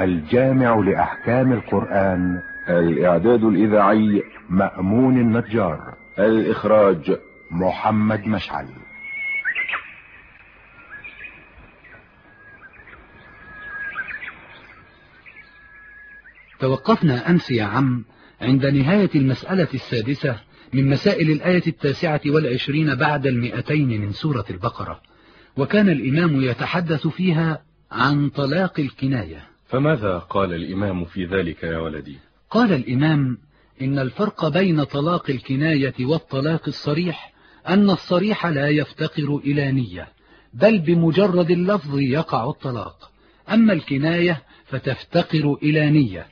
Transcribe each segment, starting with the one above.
الجامع لأحكام القرآن. الإعداد الإذاعي مأمون النجار. الإخراج محمد مشعل. توقفنا أمس يا عم عند نهاية المسألة السادسة من مسائل الآية التاسعة والعشرين بعد المئتين من سورة البقرة. وكان الإمام يتحدث فيها عن طلاق الكناية. فماذا قال الإمام في ذلك يا ولدي؟ قال الإمام إن الفرق بين طلاق الكناية والطلاق الصريح أن الصريح لا يفتقر إلى نية بل بمجرد اللفظ يقع الطلاق. أما الكناية فتفتقر إلى نية.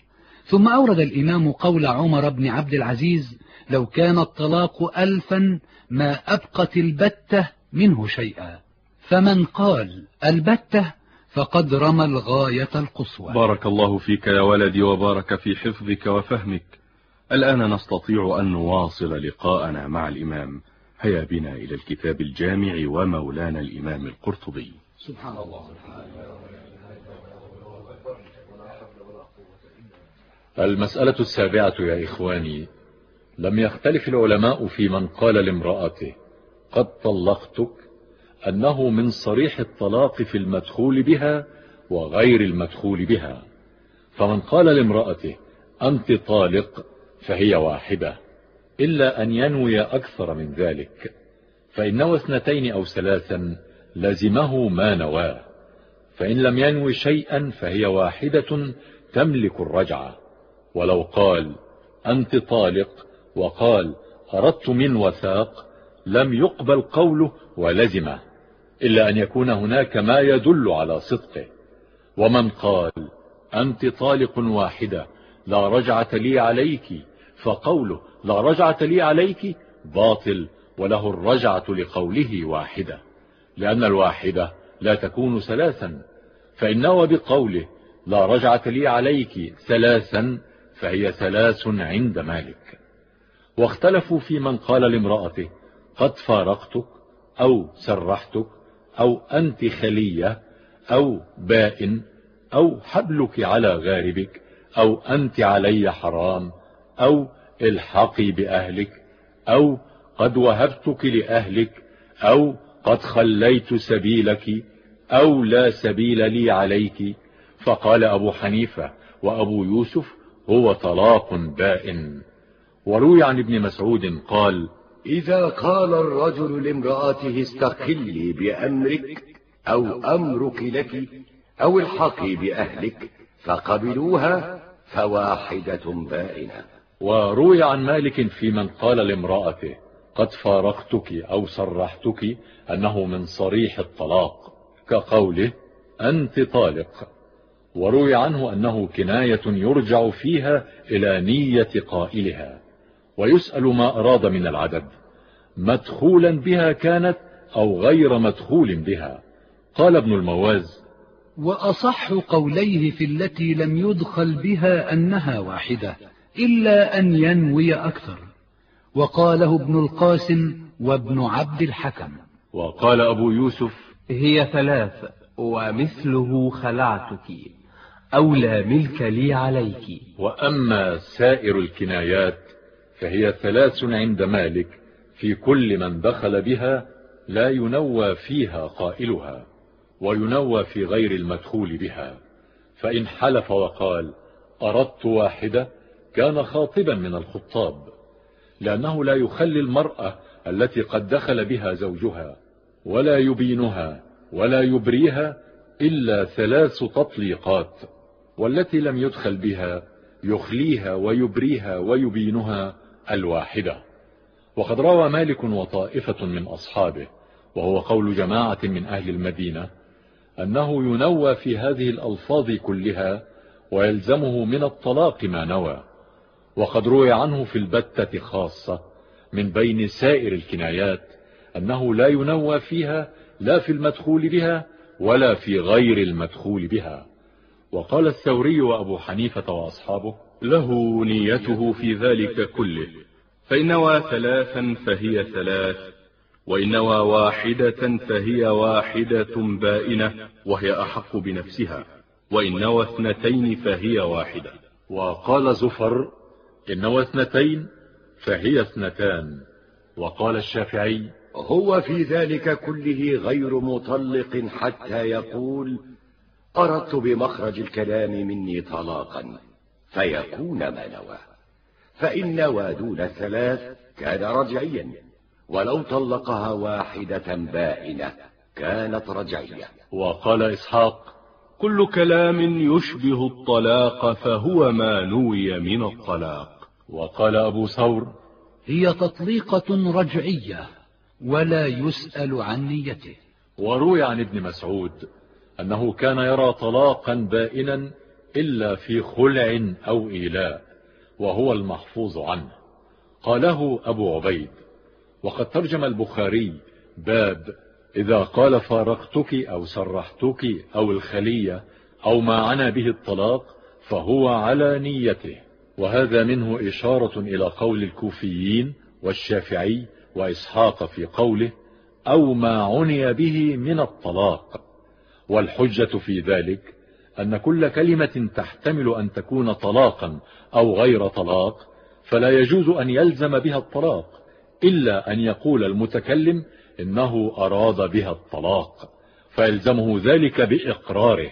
ثم أورد الإمام قول عمر بن عبد العزيز لو كان الطلاق ألفا ما أبقت البتة منه شيئا. فمن قال البتة فقد رمى الغاية القصوى. بارك الله فيك يا ولدي وبارك في حفظك وفهمك. الآن نستطيع أن نواصل لقاءنا مع الإمام. هيا بنا إلى الكتاب الجامع ومولانا الإمام القرطبي. سبحان الله. المسألة السابعة يا إخواني لم يختلف العلماء في من قال لامرأته قد طلقتك؟ أنه من صريح الطلاق في المدخول بها وغير المدخول بها. فمن قال لامرأته أنت طالق فهي واحدة إلا أن ينوي أكثر من ذلك فإن نوى اثنتين أو ثلاثا لزمه ما نواه فإن لم ينوي شيئا فهي واحدة تملك الرجعة. ولو قال أنت طالق وقال أردت من وثاق لم يقبل قوله ولزمه. إلا أن يكون هناك ما يدل على صدقه. ومن قال أنت طالق واحدة لا رجعة لي عليك فقوله لا رجعة لي عليك باطل وله الرجعة لقوله واحدة. لأن الواحدة لا تكون ثلاثا فإنه بقوله لا رجعة لي عليك ثلاثا فهي ثلاث عند مالك. واختلفوا في من قال لامرأته قد فارقتك أو سرحتك أو أنت خلية أو بائن أو حبلك على غاربك أو أنت علي حرام أو الحقي بأهلك أو قد وهبتك لأهلك أو قد خليت سبيلك أو لا سبيل لي عليك فقال أبو حنيفة وأبو يوسف هو طلاق بائن وروي عن ابن مسعود قال إذا قال الرجل لامرأته استقلي بأمرك أو أمرك لك أو الحقي بأهلك فقبلوها فواحدة بائنة. وروي عن مالك في من قال لامرأته قد فارقتك أو صرحتك أنه من صريح الطلاق كقوله أنت طالق. وروي عنه أنه كناية يرجع فيها إلى نية قائلها. ويسأل ما أراد من العدد. مدخولا بها كانت أو غير مدخول بها. قال ابن المواز وأصح قوليه في التي لم يدخل بها أنها واحدة إلا أن ينوي أكثر. وقاله ابن القاسم وابن عبد الحكم. وقال أبو يوسف هي ثلاث ومثله خلعتك أو لا ملك لي عليك. وأما سائر الكنايات فهي ثلاث عند مالك في كل من دخل بها لا ينوى فيها قائلها وينوى في غير المدخول بها. فإن حلف وقال أردت واحدة كان خاطبا من الخطاب لأنه لا يخلي المرأة التي قد دخل بها زوجها ولا يبينها ولا يبريها إلا ثلاث تطليقات والتي لم يدخل بها يخليها ويبريها ويبينها الواحدة. وقد روى مالك وطائفة من أصحابه وهو قول جماعة من أهل المدينة أنه ينوى في هذه الألفاظ كلها ويلزمه من الطلاق ما نوى. وقد روي عنه في البتة خاصة من بين سائر الكنايات أنه لا ينوى فيها لا في المدخول بها ولا في غير المدخول بها. وقال الثوري وأبو حنيفة وأصحابه له نيته في ذلك كله فإن نوى ثلاثا فهي ثلاث وإن نوى واحدة فهي واحدة بائنة وهي أحق بنفسها وإن نوى اثنتين فهي واحدة. وقال زفر إن نوى اثنتين فهي اثنتان. وقال الشافعي هو في ذلك كله غير مطلق حتى يقول أردت بمخرج الكلام مني طلاقا. فيكون ما نوى. فإن نوى دون الثلاث كان رجعيا ولو طلقها واحدة بائنة كانت رجعية. وقال إسحاق كل كلام يشبه الطلاق فهو ما نوي من الطلاق. وقال أبو ثور هي تطليقة رجعية ولا يسأل عن نيته. وروي عن ابن مسعود أنه كان يرى طلاقا بائنا إلا في خلع أو إيلاء وهو المحفوظ عنه. قاله أبو عبيد وقد ترجم البخاري باب إذا قال فارقتك أو سرحتك أو الخلية أو ما عنا به الطلاق فهو على نيته. وهذا منه إشارة إلى قول الكوفيين والشافعي وإسحاق في قوله أو ما عني به من الطلاق. والحجة في ذلك أن كل كلمة تحتمل أن تكون طلاقا أو غير طلاق فلا يجوز أن يلزم بها الطلاق إلا أن يقول المتكلم إنه أراد بها الطلاق فيلزمه ذلك بإقراره.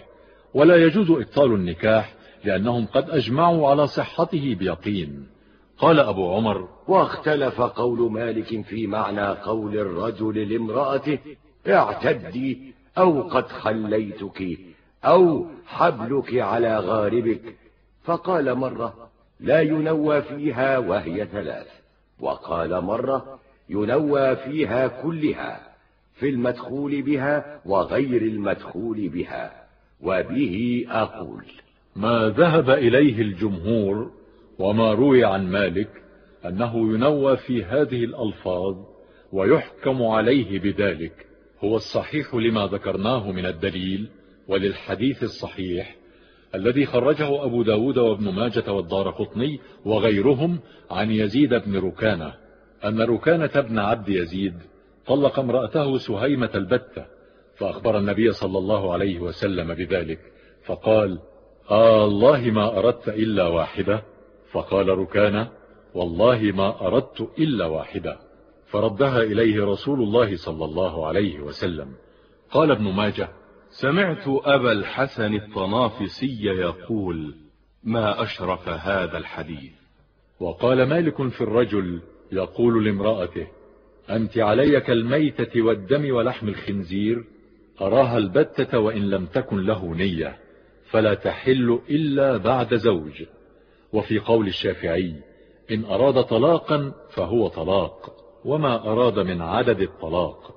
ولا يجوز إبطال النكاح لأنهم قد أجمعوا على صحته بيقين. قال أبو عمر واختلف قول مالك في معنى قول الرجل لامرأته اعتدي أو قد خليتك. أو حبلك على غاربك. فقال مرة لا ينوى فيها وهي ثلاث. وقال مرة ينوى فيها كلها في المدخول بها وغير المدخول بها. وبه أقول. ما ذهب إليه الجمهور وما روي عن مالك أنه ينوى في هذه الألفاظ ويحكم عليه بذلك. هو الصحيح لما ذكرناه من الدليل وللحديث الصحيح الذي خرجه أبو داود وابن ماجة والدار قطني وغيرهم عن يزيد بن ركانة أن ركانة بن عبد يزيد طلق امرأته سهيمة البتة فأخبر النبي صلى الله عليه وسلم بذلك فقال آه الله ما أردت إلا واحدة. فقال ركانة والله ما أردت إلا واحدة. فردها إليه رسول الله صلى الله عليه وسلم. قال ابن ماجة سمعت أبا الحسن الطنافسي يقول ما أشرف هذا الحديث؟ وقال مالك في الرجل يقول لامرأته أنت علي كالميتة والدم ولحم الخنزير أراها البتة وإن لم تكن له نية فلا تحل إلا بعد زوج. وفي قول الشافعي إن أراد طلاقا فهو طلاق وما أراد من عدد الطلاق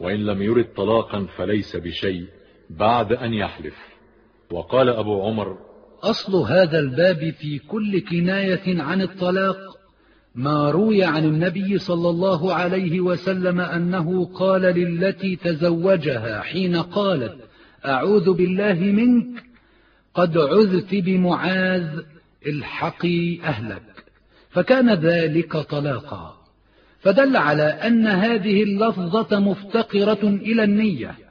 وإن لم يرد طلاقا فليس بشيء. بعد أن يحلف. وقال أبو عمر أصل هذا الباب في كل كناية عن الطلاق ما روي عن النبي صلى الله عليه وسلم أنه قال للتي تزوجها حين قالت أعوذ بالله منك قد عذت بمعاذ الحقي أهلك. فكان ذلك طلاقا. فدل على أن هذه اللفظة مفتقرة إلى النية.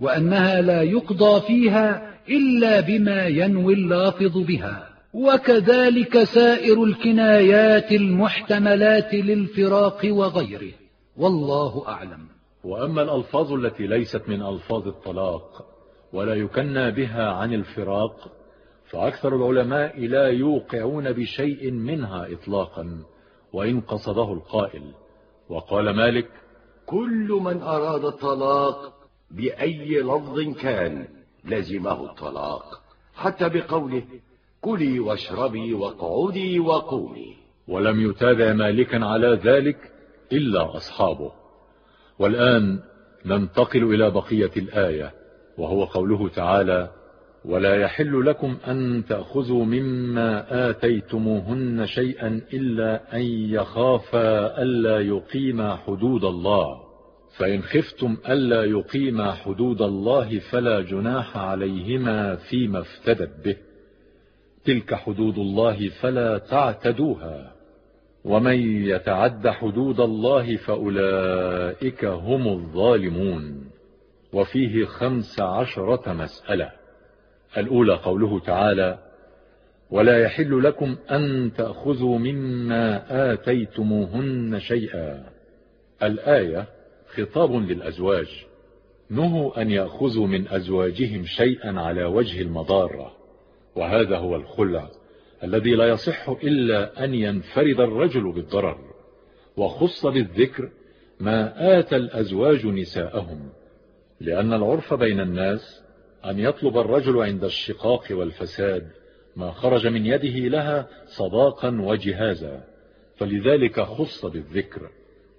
وأنها لا يقضى فيها إلا بما ينوي اللافظ بها. وكذلك سائر الكنايات المحتملات للفراق وغيره. والله أعلم. وأما الألفاظ التي ليست من ألفاظ الطلاق ولا يكنى بها عن الفراق فأكثر العلماء لا يوقعون بشيء منها إطلاقا وإن قصده القائل. وقال مالك كل من أراد الطلاق بأي لفظ كان لزمه الطلاق. حتى بقوله كلي واشربي واقعدي وقومي. ولم يتابع مالكا على ذلك إلا أصحابه. والآن ننتقل إلى بقية الآية وهو قوله تعالى ولا يحل لكم أن تأخذوا مما آتيتموهن شيئا إلا أن يخافا ألا يقيما حدود الله. فإن خفتم ألا يقيما حدود الله فلا جناح عليهما فيما افتدت به. تلك حدود الله فلا تعتدوها. ومن يتعد حدود الله فأولئك هم الظالمون. وفيه خمس عشرة مسألة. الأولى قوله تعالى ولا يحل لكم أن تأخذوا مما آتيتموهن شيئا. الآية خطاب للأزواج. نهوا أن يأخذوا من أزواجهم شيئا على وجه المضارة. وهذا هو الخلع الذي لا يصح إلا أن ينفرد الرجل بالضرر. وخص بالذكر ما آتى الأزواج نساءهم لأن العرف بين الناس أن يطلب الرجل عند الشقاق والفساد ما خرج من يده لها صداقا وجهازا. فلذلك خص بالذكر.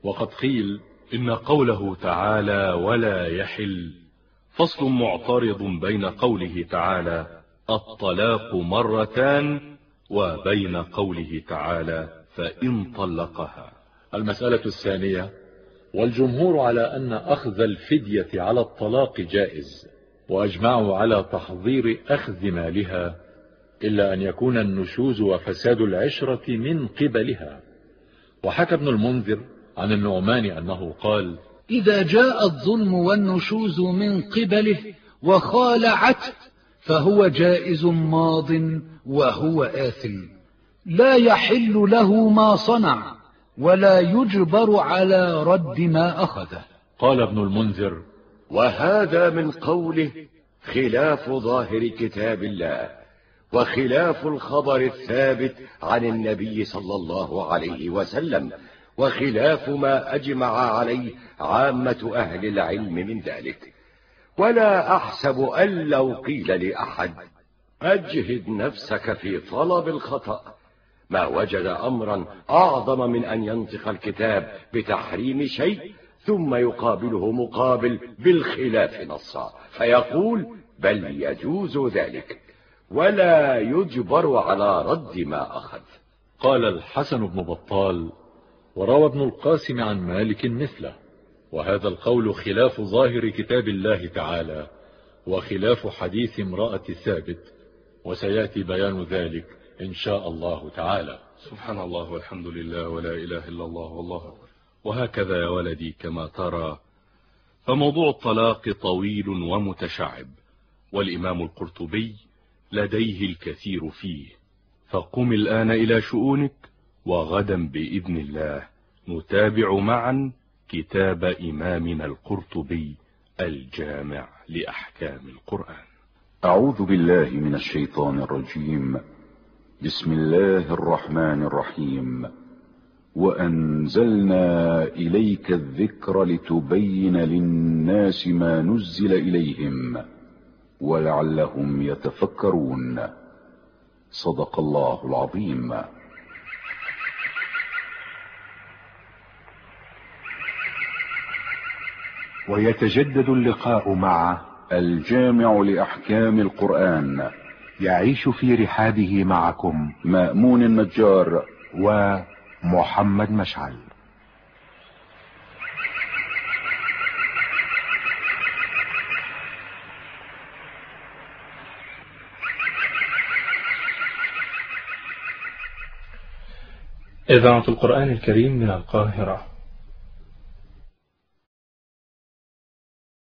وقد قيل إن قوله تعالى ولا يحل فصل معترض بين قوله تعالى الطلاق مرتان وبين قوله تعالى فإن طلقها. المسألة الثانية والجمهور على أن أخذ الفدية على الطلاق جائز وأجمعوا على تحضير أخذ مالها إلا أن يكون النشوز وفساد العشرة من قبلها. وحكى ابن المنذر عن النعمان أنه قال إذا جاء الظلم والنشوز من قبله وخالعته فهو جائز ماض وهو آثم. لا يحل له ما صنع ولا يجبر على رد ما أخذه. قال ابن المنذر وهذا من قوله خلاف ظاهر كتاب الله وخلاف الخبر الثابت عن النبي صلى الله عليه وسلم. وخلاف ما أجمع عليه عامة أهل العلم من ذلك. ولا أحسب أن لو قيل لأحد أجهد نفسك في طلب الخطأ. ما وجد أمرا أعظم من أن ينطق الكتاب بتحريم شيء ثم يقابله مقابل بالخلاف نصا. فيقول بل يجوز ذلك ولا يجبر على رد ما أخذ. قال الحسن بن بطال وروى ابن القاسم عن مالك مثله. وهذا القول خلاف ظاهر كتاب الله تعالى وخلاف حديث امرأة ثابت وسيأتي بيان ذلك إن شاء الله تعالى. سبحان الله والحمد لله ولا إله إلا الله والله وهكذا يا ولدي كما ترى فموضوع الطلاق طويل ومتشعب والإمام القرطبي لديه الكثير فيه. فقم الآن إلى شؤونك. وغدا بإذن الله. نتابع معا كتاب إمامنا القرطبي الجامع لأحكام القرآن. أعوذ بالله من الشيطان الرجيم. بسم الله الرحمن الرحيم. وأنزلنا إليك الذكر لتبين للناس ما نزل إليهم ولعلهم يتفكرون. صدق الله العظيم. ويتجدد اللقاء مع الجامع لأحكام القرآن. يعيش في رحابه معكم مأمون النجار ومحمد مشعل. إذاعة القرآن الكريم من القاهرة.